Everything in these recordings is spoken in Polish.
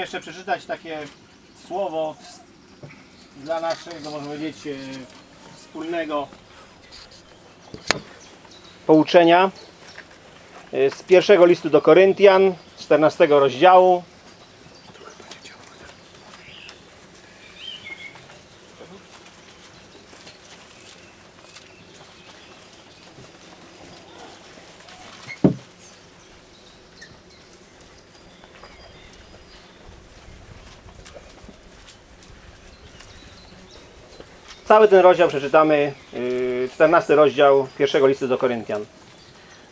Jeszcze przeczytać takie słowo dla naszego, można powiedzieć, e, wspólnego pouczenia e, z pierwszego listu do Koryntian, 14 rozdziału. Cały ten rozdział przeczytamy, yy, 14 rozdział pierwszego listu do Koryntian.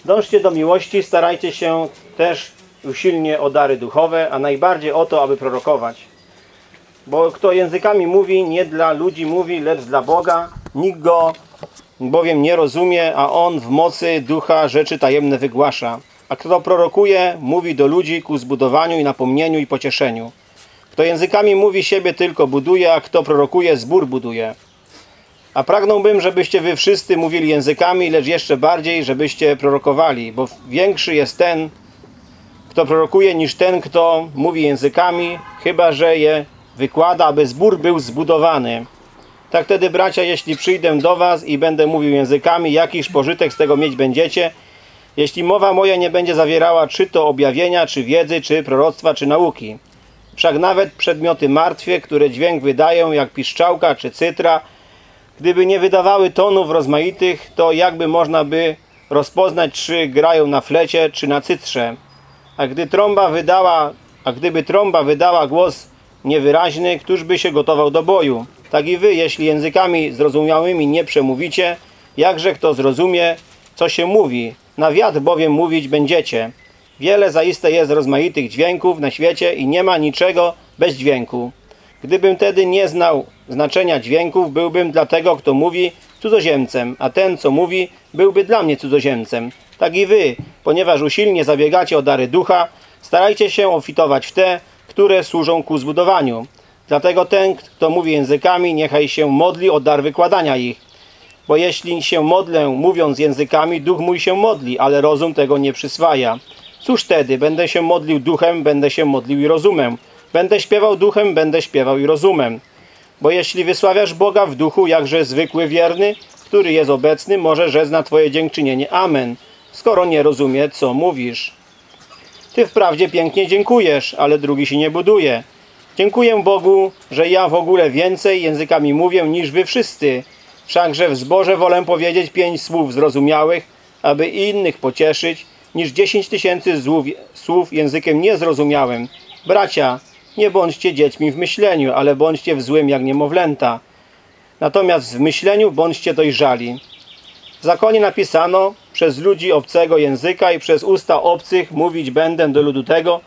Dążcie do miłości, starajcie się też usilnie o dary duchowe, a najbardziej o to, aby prorokować. Bo kto językami mówi, nie dla ludzi mówi, lecz dla Boga. Nikt go bowiem nie rozumie, a on w mocy ducha rzeczy tajemne wygłasza. A kto prorokuje, mówi do ludzi ku zbudowaniu i napomnieniu i pocieszeniu. Kto językami mówi, siebie tylko buduje, a kto prorokuje, zbór buduje. A pragnąłbym, żebyście wy wszyscy mówili językami, lecz jeszcze bardziej, żebyście prorokowali, bo większy jest ten, kto prorokuje, niż ten, kto mówi językami, chyba że je wykłada, aby zbór był zbudowany. Tak wtedy, bracia, jeśli przyjdę do was i będę mówił językami, jakiż pożytek z tego mieć będziecie, jeśli mowa moja nie będzie zawierała czy to objawienia, czy wiedzy, czy proroctwa, czy nauki. Wszak nawet przedmioty martwie, które dźwięk wydają, jak piszczałka czy cytra, Gdyby nie wydawały tonów rozmaitych, to jakby można by rozpoznać, czy grają na flecie, czy na cytrze. A gdy trąba wydała, a gdyby trąba wydała głos niewyraźny, któż by się gotował do boju? Tak i wy, jeśli językami zrozumiałymi nie przemówicie, jakże kto zrozumie, co się mówi? Na wiatr bowiem mówić będziecie. Wiele zaiste jest rozmaitych dźwięków na świecie i nie ma niczego bez dźwięku. Gdybym tedy nie znał znaczenia dźwięków, byłbym dla tego, kto mówi, cudzoziemcem, a ten, co mówi, byłby dla mnie cudzoziemcem. Tak i wy, ponieważ usilnie zabiegacie o dary ducha, starajcie się ofitować w te, które służą ku zbudowaniu. Dlatego ten, kto mówi językami, niechaj się modli o dar wykładania ich. Bo jeśli się modlę mówiąc językami, duch mój się modli, ale rozum tego nie przyswaja. Cóż wtedy? Będę się modlił duchem, będę się modlił i rozumem. Będę śpiewał duchem, będę śpiewał i rozumem. Bo jeśli wysławiasz Boga w duchu, jakże zwykły wierny, który jest obecny, może rzec na Twoje dziękczynienie Amen, skoro nie rozumie, co mówisz. Ty wprawdzie pięknie dziękujesz, ale drugi się nie buduje. Dziękuję Bogu, że ja w ogóle więcej językami mówię niż wy wszyscy. Wszakże w zborze wolę powiedzieć pięć słów zrozumiałych, aby innych pocieszyć, niż dziesięć tysięcy słów, językiem niezrozumiałym. Bracia, nie bądźcie dziećmi w myśleniu, ale bądźcie w złym jak niemowlęta. Natomiast w myśleniu bądźcie dojrzali. W zakonie napisano, przez ludzi obcego języka i przez usta obcych mówić będę do ludu tego,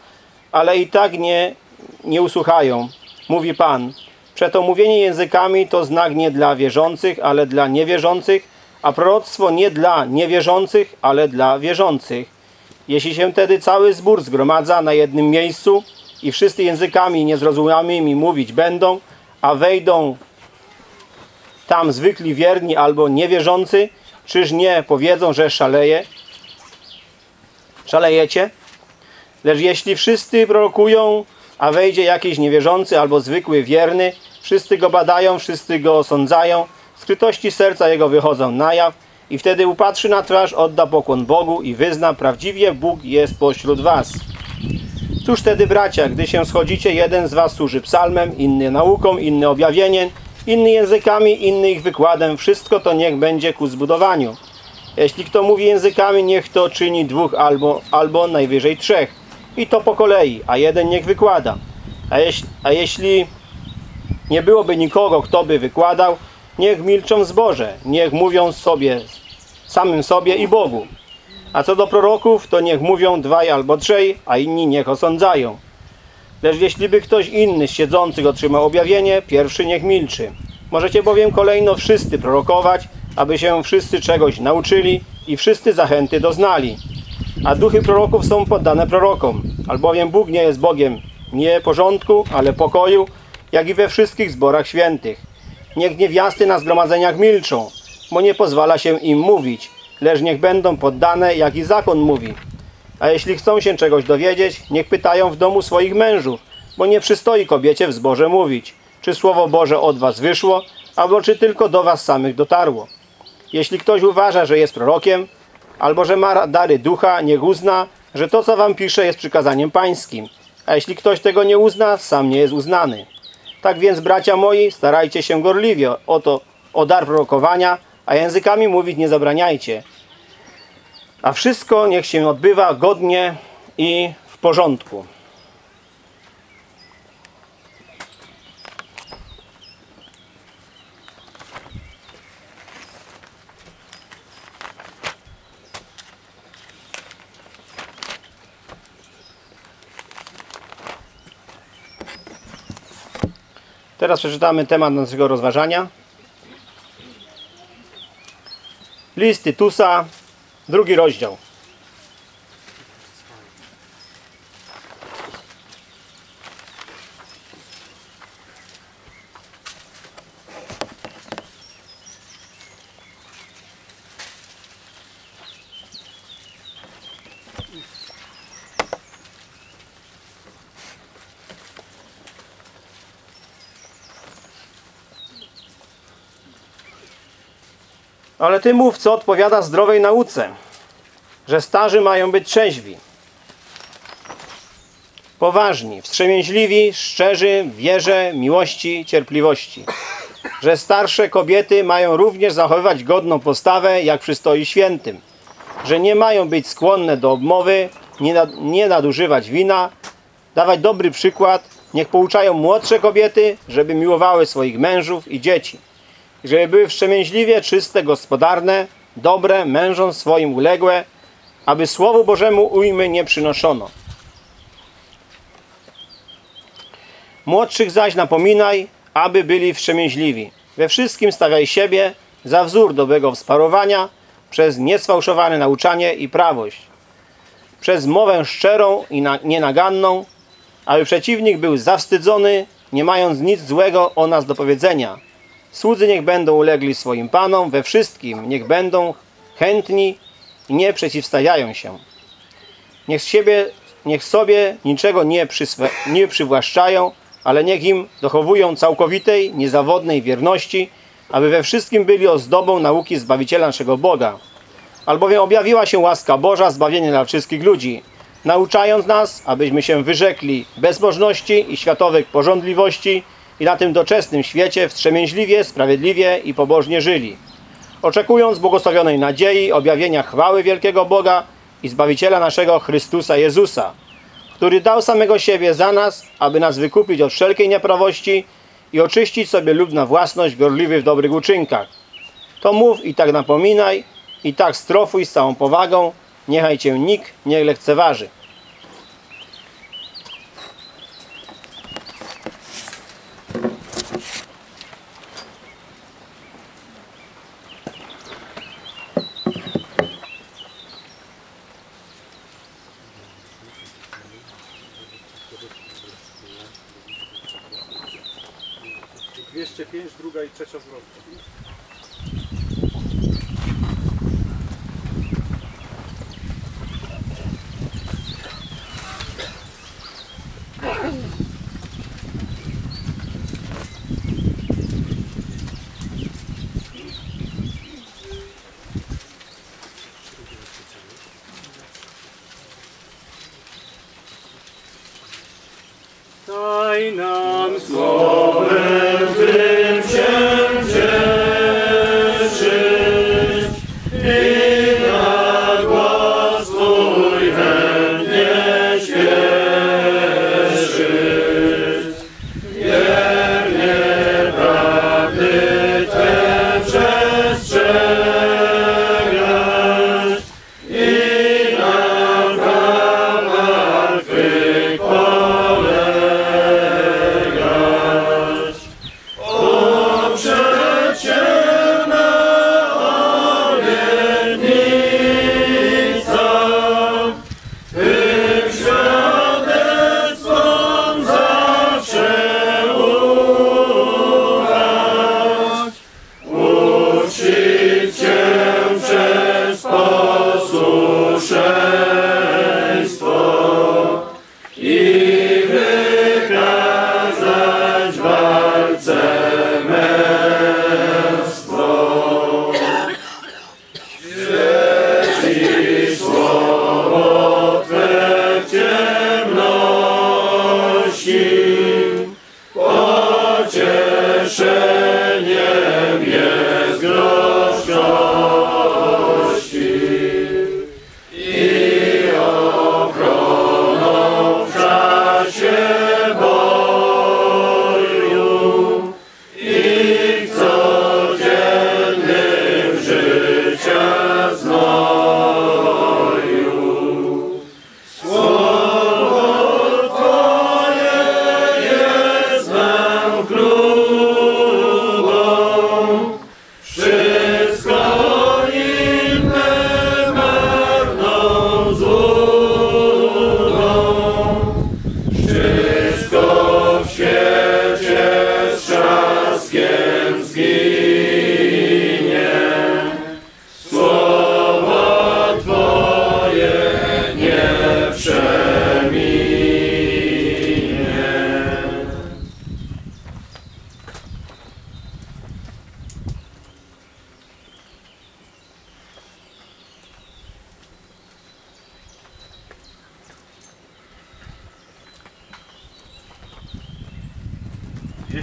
ale i tak nie, nie usłuchają. Mówi Pan, przeto mówienie językami to znak nie dla wierzących, ale dla niewierzących, a proroctwo nie dla niewierzących, ale dla wierzących. Jeśli się tedy cały zbór zgromadza na jednym miejscu i wszyscy językami niezrozumiałymi mówić będą, a wejdą tam zwykli wierni albo niewierzący, czyż nie powiedzą, że szaleje? Szalejecie? Lecz jeśli wszyscy prorokują, a wejdzie jakiś niewierzący albo zwykły wierny, wszyscy go badają, wszyscy go osądzają, skrytości serca jego wychodzą na jaw i wtedy upatrzy na twarz, odda pokłon Bogu i wyzna, prawdziwie Bóg jest pośród was. Cóż wtedy bracia, gdy się schodzicie, jeden z was służy psalmem, inny nauką, inny objawieniem, inny językami, inny ich wykładem, wszystko to niech będzie ku zbudowaniu. Jeśli kto mówi językami, niech to czyni dwóch albo, albo najwyżej trzech. I to po kolei, a jeden niech wykłada. A, a jeśli nie byłoby nikogo, kto by wykładał, niech milczą zboże, niech mówią sobie, samym sobie i Bogu. A co do proroków, to niech mówią dwaj albo trzej, a inni niech osądzają. Lecz jeśli by ktoś inny z siedzących otrzymał objawienie, pierwszy niech milczy. Możecie bowiem kolejno wszyscy prorokować, aby się wszyscy czegoś nauczyli i wszyscy zachęty doznali. A duchy proroków są poddane prorokom, albowiem Bóg nie jest Bogiem nie porządku, ale pokoju, jak i we wszystkich zborach świętych. Niech niewiasty na zgromadzeniach milczą, bo nie pozwala się im mówić, lecz niech będą poddane, jak i zakon mówi. A jeśli chcą się czegoś dowiedzieć, niech pytają w domu swoich mężów, bo nie przystoi kobiecie w zborze mówić, czy słowo Boże od was wyszło, albo czy tylko do was samych dotarło. Jeśli ktoś uważa, że jest prorokiem, albo że ma dary ducha, niech uzna, że to, co wam pisze, jest przykazaniem pańskim. A jeśli ktoś tego nie uzna, sam nie jest uznany. Tak więc, bracia moi, starajcie się gorliwie o to, o dar prorokowania, a językami mówić nie zabraniajcie. A wszystko niech się odbywa godnie i w porządku. Teraz przeczytamy temat naszego rozważania. List Tytusa, drugi rozdział. Ale ty mów, co odpowiada zdrowej nauce, że starzy mają być trzeźwi, poważni, wstrzemięźliwi, szczerzy wierze, miłości, cierpliwości. Że starsze kobiety mają również zachowywać godną postawę, jak przystoi świętym. Że nie mają być skłonne do obmowy, nie, nad, nie nadużywać wina, dawać dobry przykład. Niech pouczają młodsze kobiety, żeby miłowały swoich mężów i dzieci żeby były wstrzemięźliwie czyste, gospodarne, dobre, mężom swoim uległe, aby Słowu Bożemu ujmy nie przynoszono. Młodszych zaś napominaj, aby byli wstrzemięźliwi. We wszystkim stawiaj siebie za wzór dobrego wsparowania przez niesfałszowane nauczanie i prawość, przez mowę szczerą i na, nienaganną, aby przeciwnik był zawstydzony, nie mając nic złego o nas do powiedzenia – Słudzy niech będą ulegli swoim panom, we wszystkim niech będą chętni i nie przeciwstawiają się. Niech, siebie, niech sobie niczego nie, przyswe, nie przywłaszczają, ale niech im dochowują całkowitej, niezawodnej wierności, aby we wszystkim byli ozdobą nauki Zbawiciela naszego Boga. Albowiem objawiła się łaska Boża, zbawienie dla wszystkich ludzi, nauczając nas, abyśmy się wyrzekli bezbożności i światowych porządliwości, i na tym doczesnym świecie wstrzemięźliwie, sprawiedliwie i pobożnie żyli, oczekując błogosławionej nadziei, objawienia chwały wielkiego Boga i Zbawiciela naszego Chrystusa Jezusa, który dał samego siebie za nas, aby nas wykupić od wszelkiej nieprawości i oczyścić sobie lub na własność gorliwy w dobrych uczynkach. To mów i tak napominaj, i tak strofuj z całą powagą, niechaj Cię nikt nie lekceważy.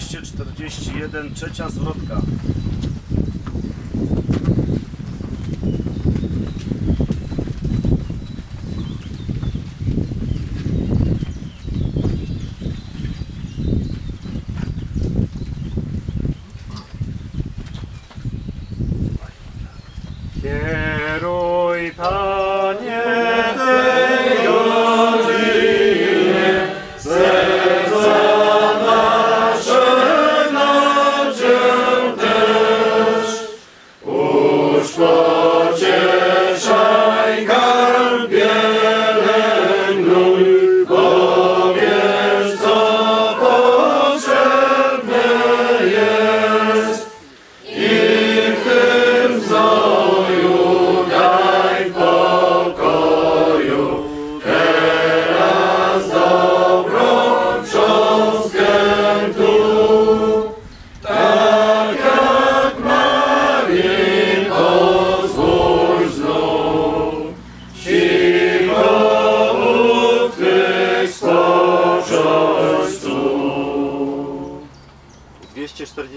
241, trzecia zwrotka. Kieruj. Tak.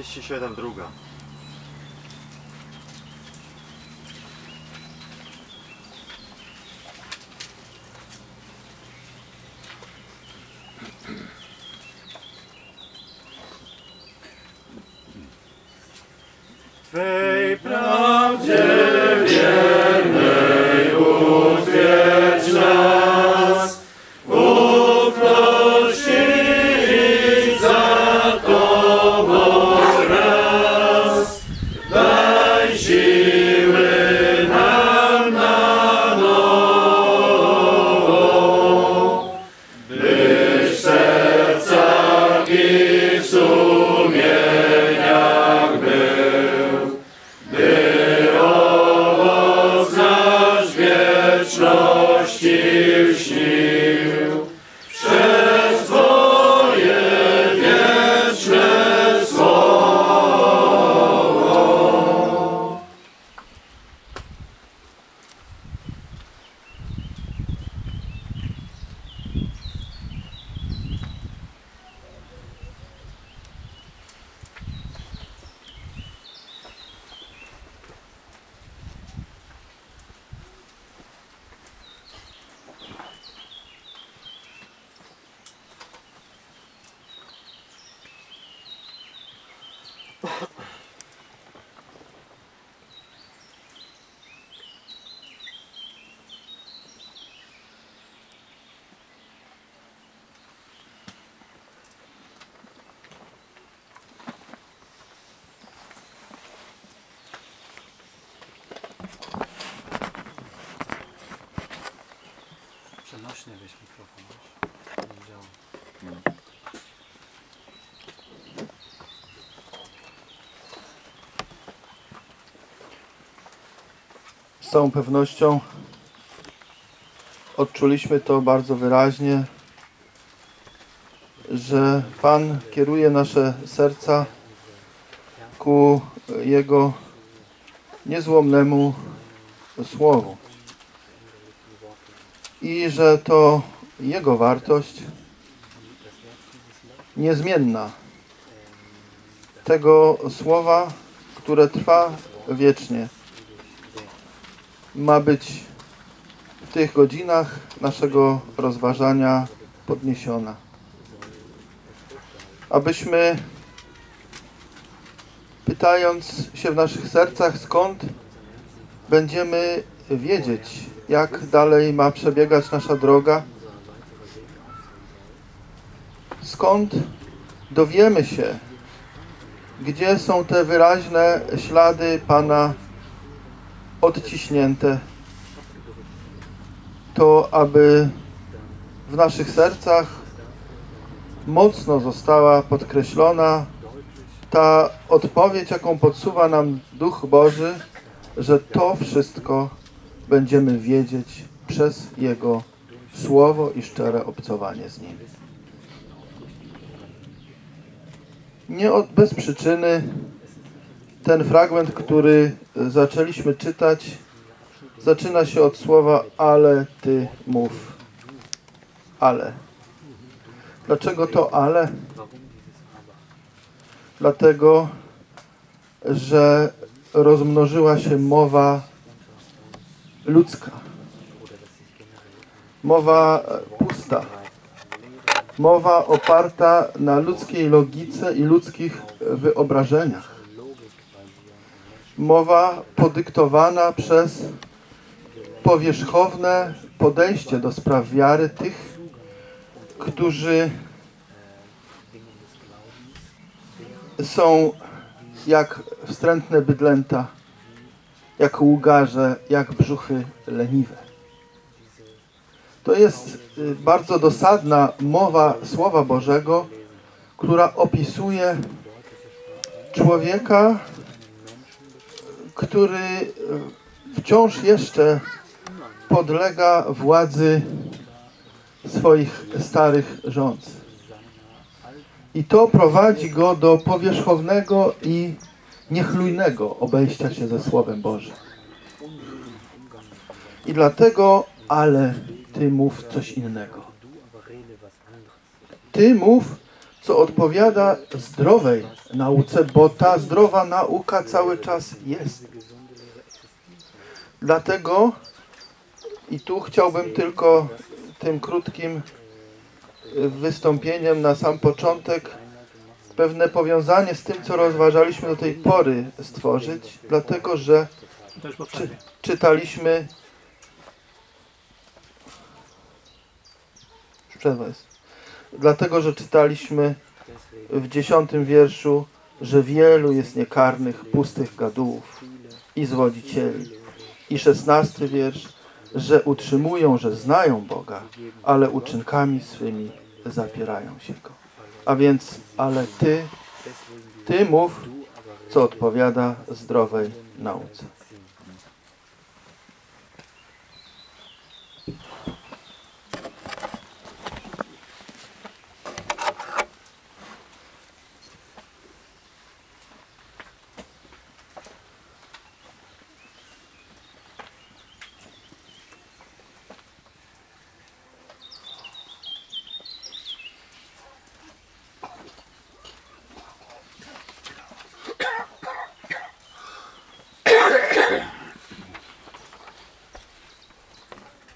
47, druga. Przenośnie weź mikrofon, wiesz? Nie działa. No. z całą pewnością odczuliśmy to bardzo wyraźnie, że Pan kieruje nasze serca ku Jego niezłomnemu Słowu. I że to Jego wartość niezmienna tego Słowa, które trwa wiecznie. Ma być w tych godzinach naszego rozważania podniesiona. Abyśmy pytając się w naszych sercach skąd będziemy wiedzieć, jak dalej ma przebiegać nasza droga, skąd dowiemy się, gdzie są te wyraźne ślady Pana odciśnięte, to aby w naszych sercach mocno została podkreślona ta odpowiedź, jaką podsuwa nam Duch Boży, że to wszystko będziemy wiedzieć przez Jego Słowo i szczere obcowanie z Nim. Nie od, bez przyczyny ten fragment, który zaczęliśmy czytać, zaczyna się od słowa ale Ty mów. Ale. Dlaczego to ale? Dlatego, że rozmnożyła się mowa ludzka. Mowa e, pusta. Mowa oparta na ludzkiej logice i ludzkich wyobrażeniach. Mowa podyktowana przez powierzchowne podejście do spraw wiary tych, którzy są jak wstrętne bydlęta, jak łgarze, jak brzuchy leniwe. To jest y, bardzo dosadna mowa Słowa Bożego, która opisuje człowieka, który wciąż jeszcze podlega władzy swoich starych rządz. I to prowadzi go do powierzchownego i niechlujnego obejścia się ze Słowem Bożym. I dlatego, ale ty mów coś innego. Ty mów, co odpowiada zdrowej nauce, bo ta zdrowa nauka cały czas jest. Dlatego, i tu chciałbym tylko tym krótkim wystąpieniem na sam początek pewne powiązanie z tym, co rozważaliśmy do tej pory stworzyć, dlatego że czy, czytaliśmy Przerwa jest. Dlatego, że czytaliśmy w dziesiątym wierszu, że wielu jest niekarnych, pustych gadułów i zwodzicieli. I szesnasty wiersz, że utrzymują, że znają Boga, ale uczynkami swymi zapierają się Go. A więc, ale Ty, Ty mów, co odpowiada zdrowej nauce.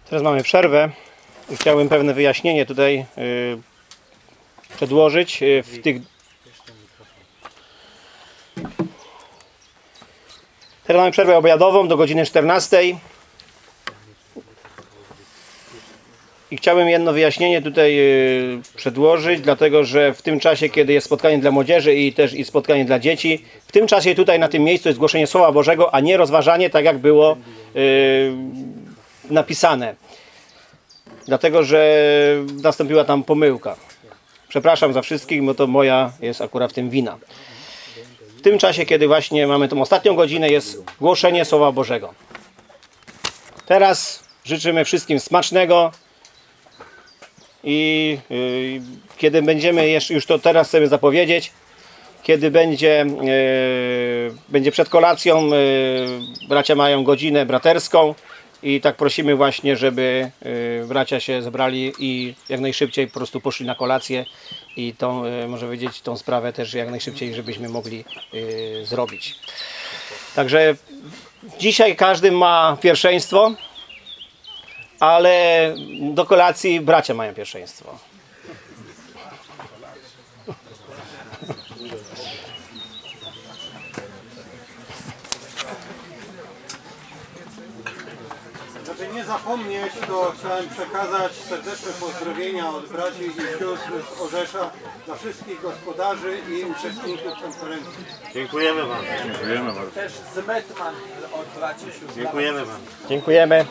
Teraz mamy przerwę. Chciałbym pewne wyjaśnienie tutaj y, przedłożyć y, w tych Teraz mamy przerwę obiadową do godziny 14 i chciałbym jedno wyjaśnienie tutaj y, przedłożyć, dlatego że w tym czasie, kiedy jest spotkanie dla młodzieży i też i spotkanie dla dzieci, w tym czasie tutaj na tym miejscu jest głoszenie Słowa Bożego, a nie rozważanie, tak jak było y, napisane. Dlatego, że nastąpiła tam pomyłka. Przepraszam za wszystkich, bo to moja jest akurat w tym wina. W tym czasie, kiedy właśnie mamy tą ostatnią godzinę, jest głoszenie Słowa Bożego. Teraz życzymy wszystkim smacznego i yy, kiedy będziemy, jeszcze, już to teraz chcemy zapowiedzieć, kiedy będzie, yy, będzie przed kolacją, yy, bracia mają godzinę braterską, I tak prosimy właśnie, żeby y, bracia się zebrali i jak najszybciej po prostu poszli na kolację i tą, y, może powiedzieć, tą sprawę też jak najszybciej, żebyśmy mogli y, zrobić. Także dzisiaj każdy ma pierwszeństwo, ale do kolacji bracia mają pierwszeństwo. Zapomnieć, to chciałem przekazać serdeczne pozdrowienia od braci i sióstr z Orzesza dla wszystkich gospodarzy i uczestników konferencji. Dziękujemy Wam. Dziękujemy bardzo. Też z Metman od braci sióstr. Dziękujemy Wam. Dziękujemy.